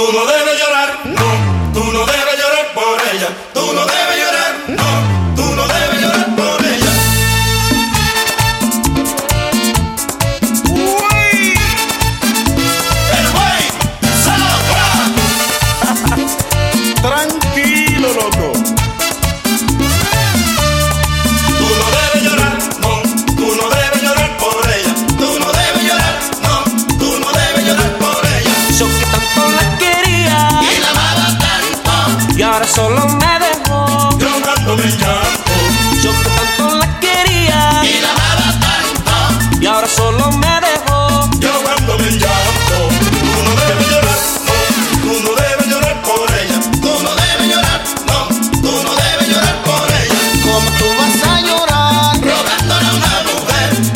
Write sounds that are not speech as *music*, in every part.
Tú no debes llorar, no, tú no debes llorar por ella. Tú no debes llorar, no, tú no debes llorar por ella. Uy. El güey, salva. *laughs* Tranquilo, loco.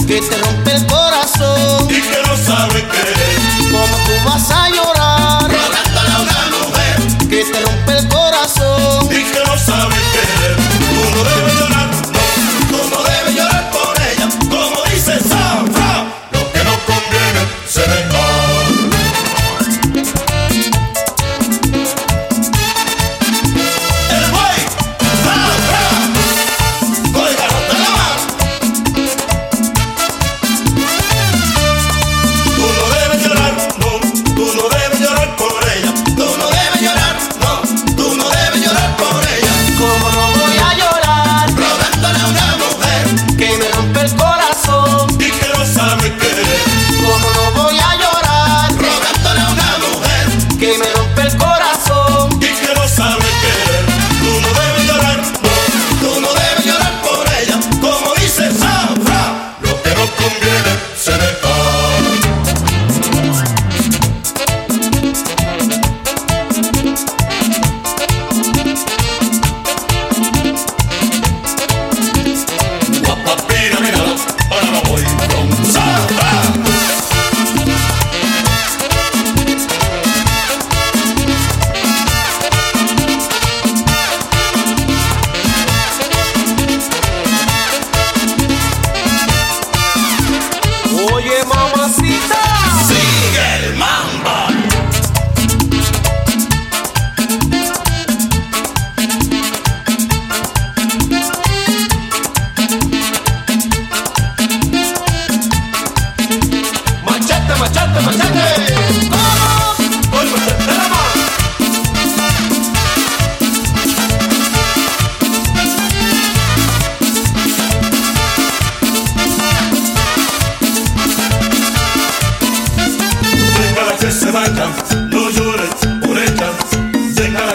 Get down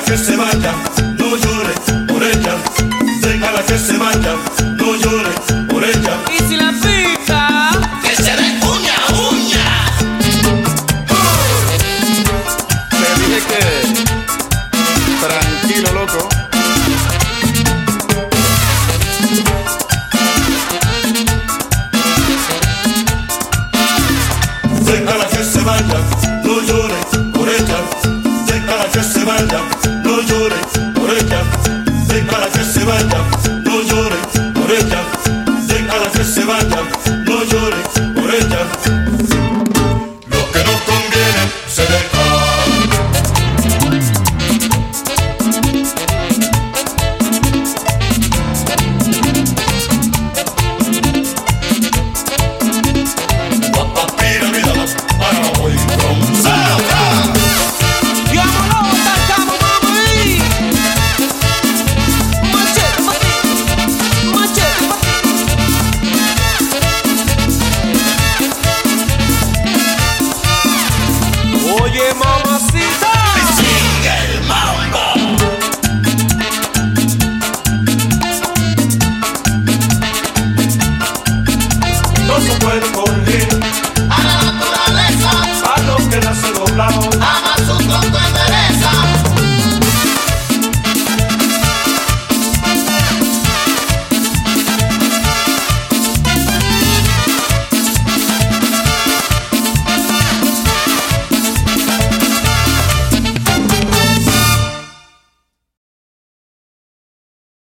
que se vaya, no llores por ella, déjala que se vaya. se vaya, no llores por ella. Oye, mamacita. Sigue el mambo. Todo su cuerpo.